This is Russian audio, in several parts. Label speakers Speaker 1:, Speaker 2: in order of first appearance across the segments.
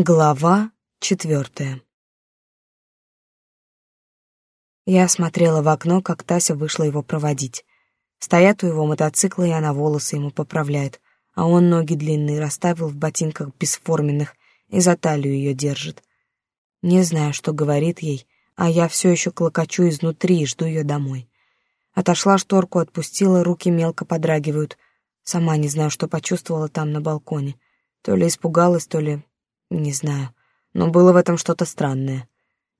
Speaker 1: Глава четвертая Я смотрела в окно, как Тася вышла его проводить. Стоят у его мотоцикла, и она волосы ему поправляет, а он ноги длинные расставил в ботинках бесформенных и за талию ее держит. Не знаю, что говорит ей, а я все еще клокочу изнутри и жду ее домой. Отошла шторку, отпустила, руки мелко подрагивают. Сама не знаю, что почувствовала там на балконе. То ли испугалась, то ли не знаю, но было в этом что-то странное.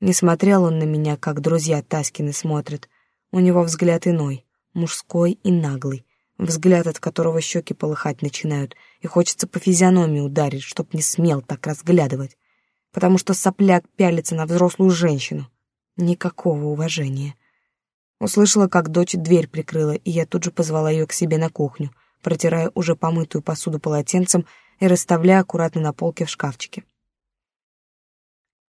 Speaker 1: Не смотрел он на меня, как друзья Таскины смотрят. У него взгляд иной, мужской и наглый, взгляд, от которого щеки полыхать начинают, и хочется по физиономии ударить, чтоб не смел так разглядывать. Потому что сопляк пялится на взрослую женщину. Никакого уважения. Услышала, как дочь дверь прикрыла, и я тут же позвала ее к себе на кухню, протирая уже помытую посуду полотенцем и расставляя аккуратно на полке в шкафчике.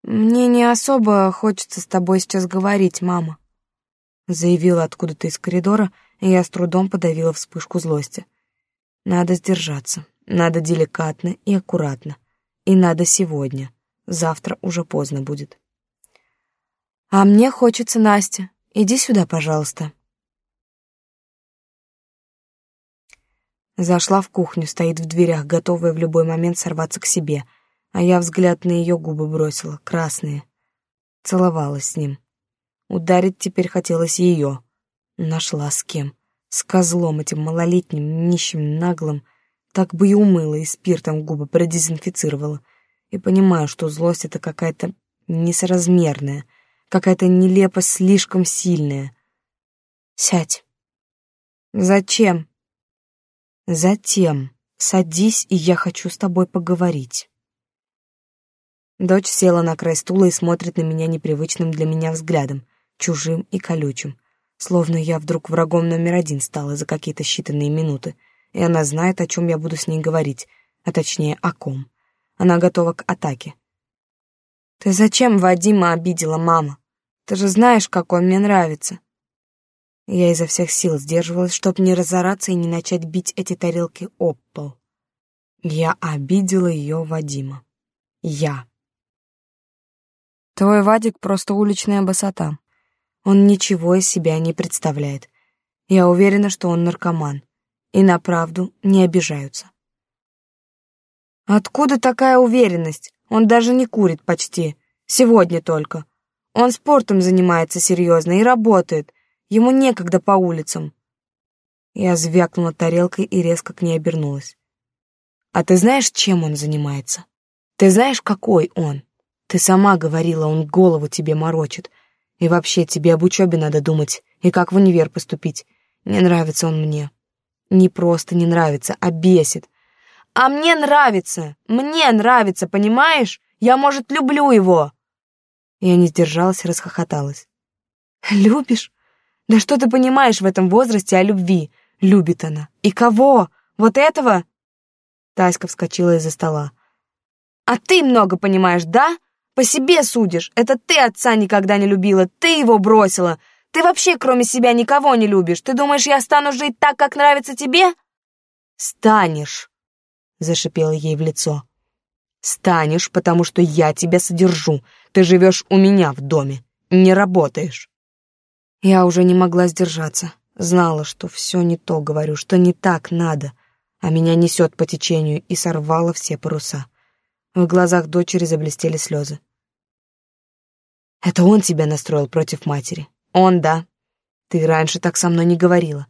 Speaker 1: «Мне не особо хочется с тобой сейчас говорить, мама», заявила откуда-то из коридора, и я с трудом подавила вспышку злости. «Надо сдержаться, надо деликатно и аккуратно, и надо сегодня, завтра уже поздно будет». «А мне хочется, Настя, иди сюда, пожалуйста». Зашла в кухню, стоит в дверях, готовая в любой момент сорваться к себе, а я взгляд на ее губы бросила, красные. Целовалась с ним. Ударить теперь хотелось ее. Нашла с кем. С козлом этим малолетним, нищим, наглым. Так бы и умыла, и спиртом губы продезинфицировала. И понимаю, что злость — это какая-то несоразмерная, какая-то нелепо слишком сильная. Сядь. Зачем? Затем садись, и я хочу с тобой поговорить. Дочь села на край стула и смотрит на меня непривычным для меня взглядом, чужим и колючим, словно я вдруг врагом номер один стала за какие-то считанные минуты, и она знает, о чем я буду с ней говорить, а точнее, о ком. Она готова к атаке. «Ты зачем Вадима обидела, мама? Ты же знаешь, как он мне нравится. Я изо всех сил сдерживалась, чтобы не разораться и не начать бить эти тарелки об пол. Я обидела ее Вадима. Я. Твой Вадик просто уличная босота. Он ничего из себя не представляет. Я уверена, что он наркоман. И на правду не обижаются. Откуда такая уверенность? Он даже не курит почти. Сегодня только. Он спортом занимается серьезно и работает. Ему некогда по улицам. Я звякнула тарелкой и резко к ней обернулась. А ты знаешь, чем он занимается? Ты знаешь, какой он? Ты сама говорила, он голову тебе морочит. И вообще тебе об учебе надо думать, и как в универ поступить. Не нравится он мне. Не просто не нравится, а бесит. А мне нравится, мне нравится, понимаешь? Я, может, люблю его. Я не сдержалась и расхохоталась. Любишь? Да что ты понимаешь в этом возрасте о любви? Любит она. И кого? Вот этого? Таська вскочила из-за стола. А ты много понимаешь, да? По себе судишь. Это ты отца никогда не любила, ты его бросила. Ты вообще кроме себя никого не любишь. Ты думаешь, я стану жить так, как нравится тебе? Станешь, зашипела ей в лицо. Станешь, потому что я тебя содержу. Ты живешь у меня в доме, не работаешь. Я уже не могла сдержаться. Знала, что все не то говорю, что не так надо, а меня несет по течению и сорвала все паруса. В глазах дочери заблестели слезы. «Это он тебя настроил против матери? Он, да? Ты раньше так со мной не говорила.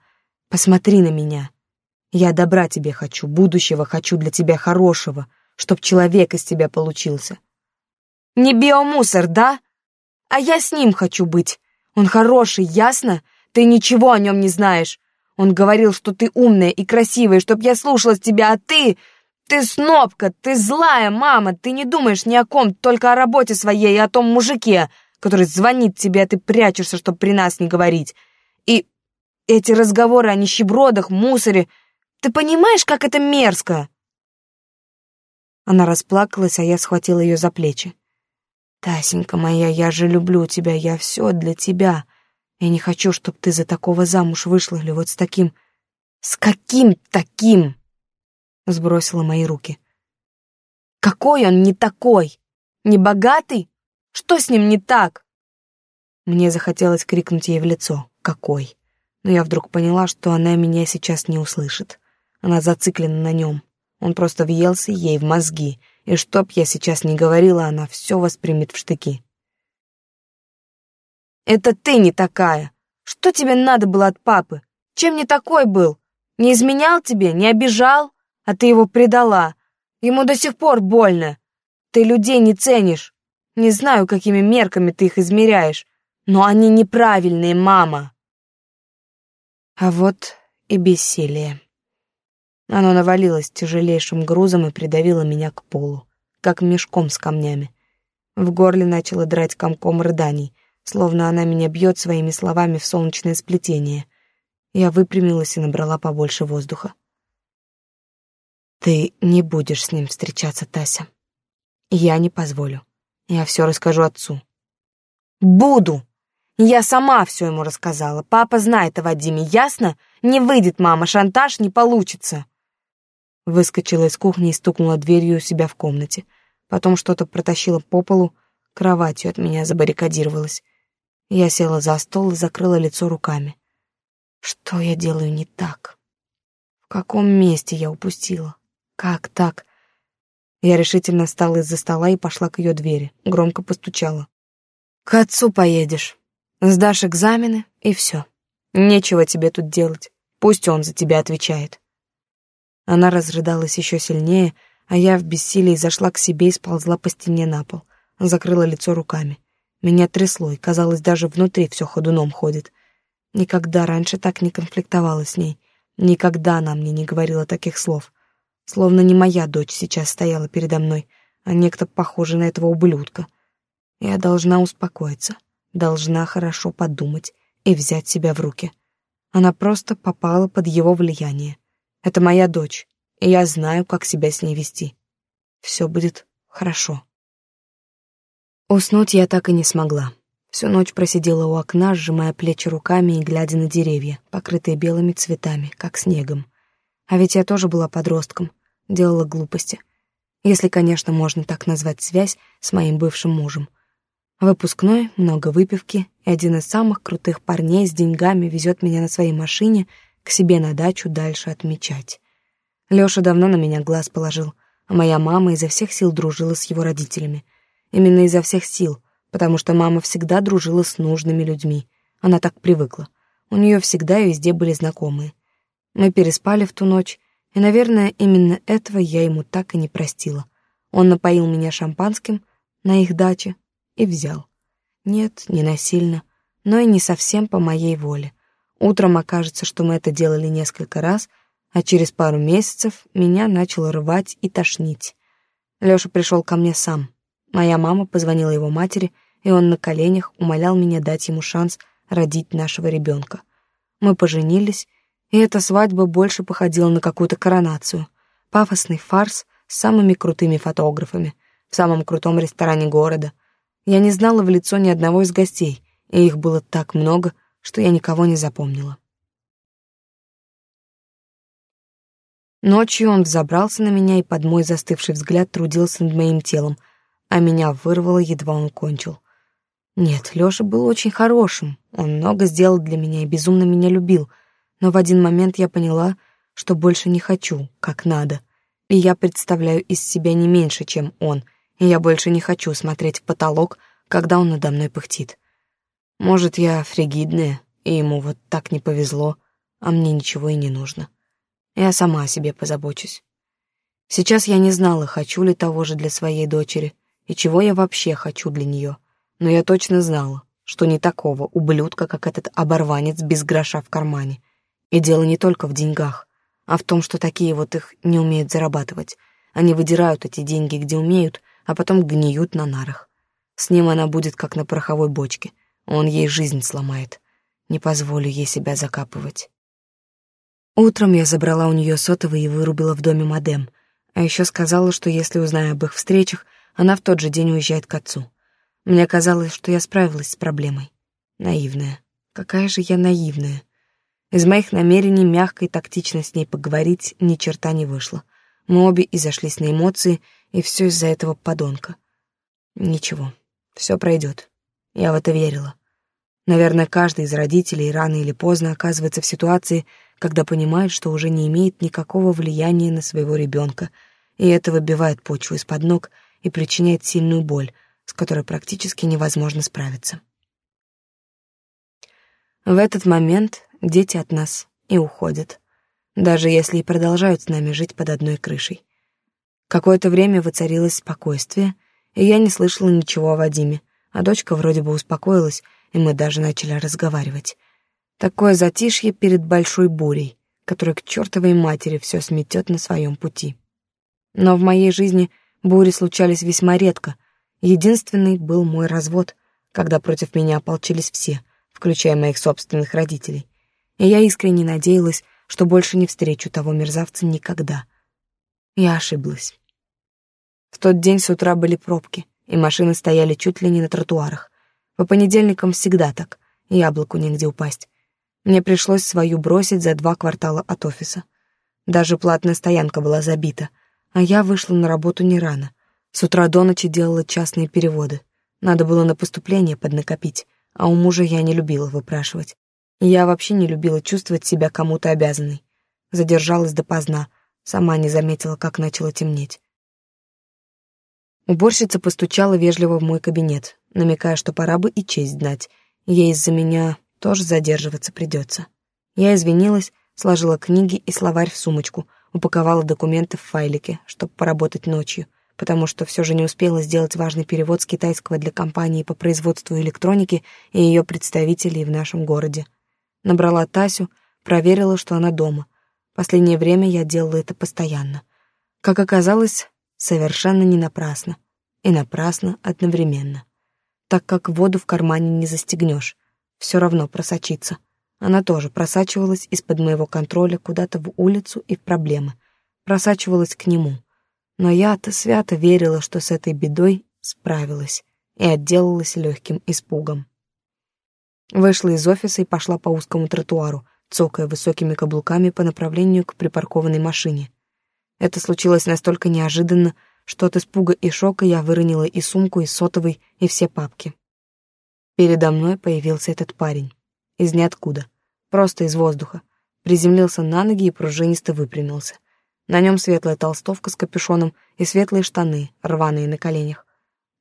Speaker 1: Посмотри на меня. Я добра тебе хочу, будущего хочу для тебя хорошего, чтоб человек из тебя получился. Не биомусор, да? А я с ним хочу быть, он хороший, ясно? Ты ничего о нем не знаешь. Он говорил, что ты умная и красивая, чтоб я слушалась тебя, а ты... Ты снопка, ты злая мама, ты не думаешь ни о ком, только о работе своей и о том мужике, который звонит тебе, а ты прячешься, чтоб при нас не говорить. И эти разговоры о нищебродах, мусоре... Ты понимаешь, как это мерзко?» Она расплакалась, а я схватила ее за плечи. Тасенька моя, я же люблю тебя, я все для тебя. Я не хочу, чтобы ты за такого замуж вышла или вот с таким... С каким таким? Сбросила мои руки. Какой он не такой? Не богатый? Что с ним не так? Мне захотелось крикнуть ей в лицо «Какой?». Но я вдруг поняла, что она меня сейчас не услышит. Она зациклена на нем. Он просто въелся ей в мозги, и чтоб я сейчас не говорила, она все воспримет в штыки. «Это ты не такая! Что тебе надо было от папы? Чем не такой был? Не изменял тебе, не обижал, а ты его предала. Ему до сих пор больно. Ты людей не ценишь. Не знаю, какими мерками ты их измеряешь, но они неправильные, мама. А вот и бессилие. Оно навалилось тяжелейшим грузом и придавило меня к полу, как мешком с камнями. В горле начало драть комком рыданий, словно она меня бьет своими словами в солнечное сплетение. Я выпрямилась и набрала побольше воздуха. «Ты не будешь с ним встречаться, Тася. Я не позволю. Я все расскажу отцу». «Буду! Я сама все ему рассказала. Папа знает о Вадиме, ясно? Не выйдет, мама, шантаж не получится». Выскочила из кухни и стукнула дверью у себя в комнате. Потом что-то протащила по полу, кроватью от меня забаррикадировалась. Я села за стол и закрыла лицо руками. Что я делаю не так? В каком месте я упустила? Как так? Я решительно встала из-за стола и пошла к ее двери, громко постучала. «К отцу поедешь. Сдашь экзамены, и все. Нечего тебе тут делать. Пусть он за тебя отвечает». Она разрыдалась еще сильнее, а я в бессилии зашла к себе и сползла по стене на пол, закрыла лицо руками. Меня трясло, и, казалось, даже внутри все ходуном ходит. Никогда раньше так не конфликтовала с ней. Никогда она мне не говорила таких слов. Словно не моя дочь сейчас стояла передо мной, а некто похожий на этого ублюдка. Я должна успокоиться, должна хорошо подумать и взять себя в руки. Она просто попала под его влияние. Это моя дочь, и я знаю, как себя с ней вести. Все будет хорошо. Уснуть я так и не смогла. Всю ночь просидела у окна, сжимая плечи руками и глядя на деревья, покрытые белыми цветами, как снегом. А ведь я тоже была подростком, делала глупости. Если, конечно, можно так назвать связь с моим бывшим мужем. Выпускной, много выпивки, и один из самых крутых парней с деньгами везет меня на своей машине к себе на дачу дальше отмечать. Лёша давно на меня глаз положил, а моя мама изо всех сил дружила с его родителями. Именно изо всех сил — потому что мама всегда дружила с нужными людьми. Она так привыкла. У нее всегда и везде были знакомые. Мы переспали в ту ночь, и, наверное, именно этого я ему так и не простила. Он напоил меня шампанским на их даче и взял. Нет, не насильно, но и не совсем по моей воле. Утром окажется, что мы это делали несколько раз, а через пару месяцев меня начало рвать и тошнить. Лёша пришел ко мне сам, Моя мама позвонила его матери, и он на коленях умолял меня дать ему шанс родить нашего ребенка. Мы поженились, и эта свадьба больше походила на какую-то коронацию. Пафосный фарс с самыми крутыми фотографами, в самом крутом ресторане города. Я не знала в лицо ни одного из гостей, и их было так много, что я никого не запомнила. Ночью он взобрался на меня и под мой застывший взгляд трудился над моим телом — а меня вырвало, едва он кончил. Нет, Лёша был очень хорошим, он много сделал для меня и безумно меня любил, но в один момент я поняла, что больше не хочу, как надо, и я представляю из себя не меньше, чем он, и я больше не хочу смотреть в потолок, когда он надо мной пыхтит. Может, я фригидная, и ему вот так не повезло, а мне ничего и не нужно. Я сама о себе позабочусь. Сейчас я не знала, хочу ли того же для своей дочери, и чего я вообще хочу для нее. Но я точно знала, что не такого ублюдка, как этот оборванец без гроша в кармане. И дело не только в деньгах, а в том, что такие вот их не умеют зарабатывать. Они выдирают эти деньги, где умеют, а потом гниют на нарах. С ним она будет как на пороховой бочке. Он ей жизнь сломает. Не позволю ей себя закапывать. Утром я забрала у нее сотовый и вырубила в доме модем. А еще сказала, что если узнаю об их встречах, она в тот же день уезжает к отцу. Мне казалось, что я справилась с проблемой. Наивная. Какая же я наивная. Из моих намерений мягко и тактично с ней поговорить ни черта не вышло. Мы обе и зашлись на эмоции, и все из-за этого подонка. Ничего, все пройдет. Я в это верила. Наверное, каждый из родителей рано или поздно оказывается в ситуации, когда понимает, что уже не имеет никакого влияния на своего ребенка, и это выбивает почву из-под ног и причиняет сильную боль, с которой практически невозможно справиться. В этот момент дети от нас и уходят, даже если и продолжают с нами жить под одной крышей. Какое-то время воцарилось спокойствие, и я не слышала ничего о Вадиме, а дочка вроде бы успокоилась, и мы даже начали разговаривать. Такое затишье перед большой бурей, которая к чертовой матери все сметет на своем пути. Но в моей жизни бури случались весьма редко. Единственный был мой развод, когда против меня ополчились все, включая моих собственных родителей. И я искренне надеялась, что больше не встречу того мерзавца никогда. Я ошиблась. В тот день с утра были пробки, и машины стояли чуть ли не на тротуарах. По понедельникам всегда так, яблоку негде упасть. Мне пришлось свою бросить за два квартала от офиса. Даже платная стоянка была забита, а я вышла на работу не рано. С утра до ночи делала частные переводы. Надо было на поступление поднакопить, а у мужа я не любила выпрашивать. Я вообще не любила чувствовать себя кому-то обязанной. Задержалась допоздна, сама не заметила, как начало темнеть. Уборщица постучала вежливо в мой кабинет, намекая, что пора бы и честь знать. Ей из-за меня тоже задерживаться придется. Я извинилась, сложила книги и словарь в сумочку, упаковала документы в файлике, чтобы поработать ночью, потому что все же не успела сделать важный перевод с китайского для компании по производству электроники и ее представителей в нашем городе. Набрала Тасю, проверила, что она дома. Последнее время я делала это постоянно. Как оказалось, совершенно не напрасно. И напрасно одновременно. Так как воду в кармане не застегнешь, все равно просочится. Она тоже просачивалась из-под моего контроля куда-то в улицу и в проблемы. Просачивалась к нему. Но я-то свято верила, что с этой бедой справилась и отделалась легким испугом. Вышла из офиса и пошла по узкому тротуару, цокая высокими каблуками по направлению к припаркованной машине. Это случилось настолько неожиданно, что от испуга и шока я выронила и сумку, и сотовый, и все папки. Передо мной появился этот парень. Из ниоткуда. Просто из воздуха. Приземлился на ноги и пружинисто выпрямился. На нем светлая толстовка с капюшоном и светлые штаны, рваные на коленях.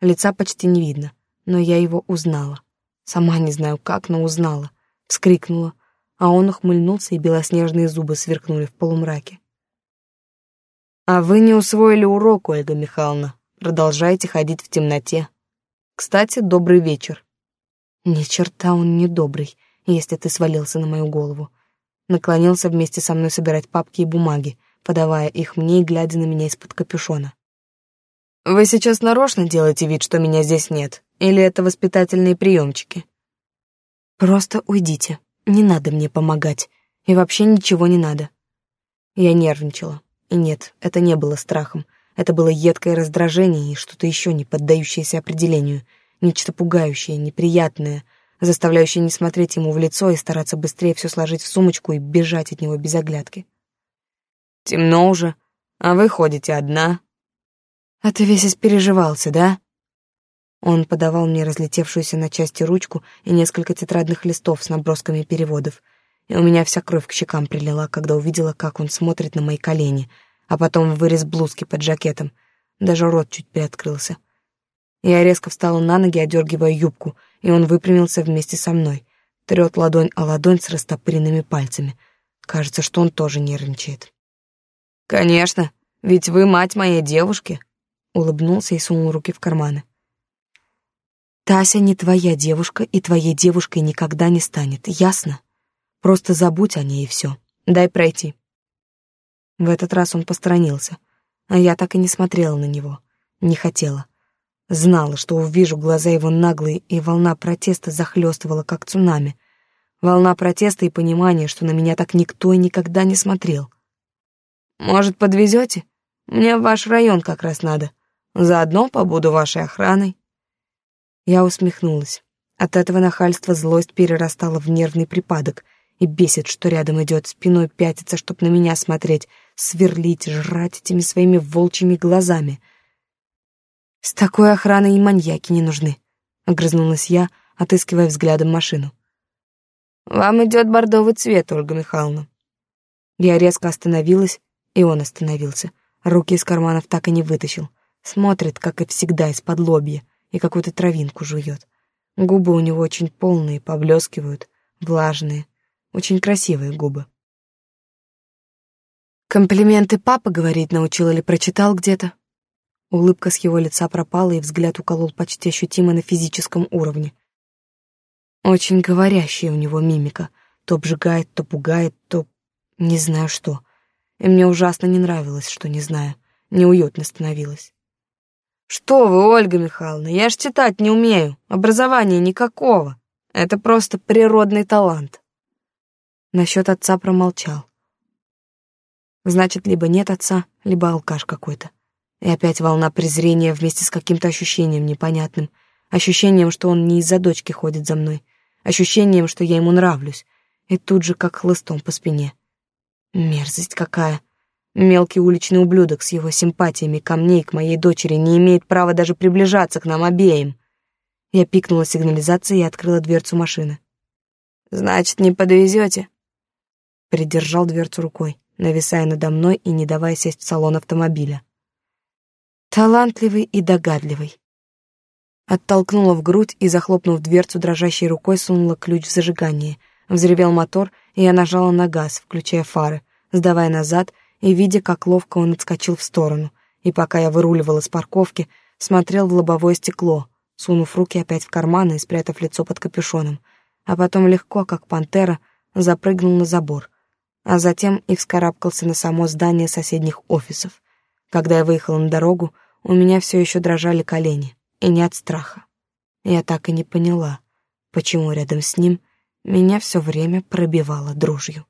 Speaker 1: Лица почти не видно, но я его узнала. Сама не знаю как, но узнала. Вскрикнула, а он ухмыльнулся, и белоснежные зубы сверкнули в полумраке. А вы не усвоили урок, Ольга Михайловна. Продолжайте ходить в темноте. Кстати, добрый вечер. Ни черта он не добрый, если ты свалился на мою голову. Наклонился вместе со мной собирать папки и бумаги, подавая их мне и глядя на меня из-под капюшона. Вы сейчас нарочно делаете вид, что меня здесь нет, или это воспитательные приемчики? Просто уйдите. Не надо мне помогать. И вообще ничего не надо. Я нервничала. И нет, это не было страхом. Это было едкое раздражение и что-то еще не поддающееся определению. Нечто пугающее, неприятное, заставляющее не смотреть ему в лицо и стараться быстрее все сложить в сумочку и бежать от него без оглядки. «Темно уже, а вы ходите одна». «А ты весь испереживался, да?» Он подавал мне разлетевшуюся на части ручку и несколько тетрадных листов с набросками переводов — и у меня вся кровь к щекам прилила, когда увидела, как он смотрит на мои колени, а потом вырез блузки под жакетом. Даже рот чуть приоткрылся. Я резко встала на ноги, одергивая юбку, и он выпрямился вместе со мной, трет ладонь о ладонь с растопыренными пальцами. Кажется, что он тоже нервничает. «Конечно, ведь вы мать моей девушки», — улыбнулся и сунул руки в карманы. «Тася не твоя девушка, и твоей девушкой никогда не станет, ясно?» Просто забудь о ней и все. Дай пройти. В этот раз он посторонился, а я так и не смотрела на него. Не хотела. Знала, что увижу глаза его наглые, и волна протеста захлестывала, как цунами. Волна протеста и понимания, что на меня так никто и никогда не смотрел. «Может, подвезете? Мне в ваш район как раз надо. Заодно побуду вашей охраной». Я усмехнулась. От этого нахальства злость перерастала в нервный припадок — и бесит, что рядом идет, спиной пятится, чтоб на меня смотреть, сверлить, жрать этими своими волчьими глазами. С такой охраной и маньяки не нужны, огрызнулась я, отыскивая взглядом машину. Вам идет бордовый цвет, Ольга Михайловна. Я резко остановилась, и он остановился. Руки из карманов так и не вытащил. Смотрит, как и всегда, из-под лобья, и какую-то травинку жует. Губы у него очень полные, поблескивают, влажные, очень красивые губы. Комплименты папа говорить научил или прочитал где-то? Улыбка с его лица пропала, и взгляд уколол почти ощутимо на физическом уровне. Очень говорящая у него мимика. То обжигает, то пугает, то... не знаю что. И мне ужасно не нравилось, что не знаю. Неуютно становилось. «Что вы, Ольга Михайловна, я ж читать не умею. Образования никакого. Это просто природный талант». Насчет отца промолчал. Значит, либо нет отца, либо алкаш какой-то. И опять волна презрения вместе с каким-то ощущением непонятным. Ощущением, что он не из-за дочки ходит за мной. Ощущением, что я ему нравлюсь. И тут же как хлыстом по спине. Мерзость какая. Мелкий уличный ублюдок с его симпатиями ко мне и к моей дочери не имеет права даже приближаться к нам обеим. Я пикнула сигнализацией и открыла дверцу машины. «Значит, не подвезете?» Придержал дверцу рукой, нависая надо мной и не давая сесть в салон автомобиля. Талантливый и догадливый. Оттолкнула в грудь и, захлопнув дверцу, дрожащей рукой сунула ключ в зажигание. Взревел мотор, и я нажала на газ, включая фары, сдавая назад — и, видя, как ловко он отскочил в сторону, и пока я выруливала с парковки, смотрел в лобовое стекло, сунув руки опять в карманы и спрятав лицо под капюшоном, а потом легко, как пантера, запрыгнул на забор, а затем и вскарабкался на само здание соседних офисов. Когда я выехала на дорогу, у меня все еще дрожали колени, и не от страха. Я так и не поняла, почему рядом с ним меня все время пробивало дрожью.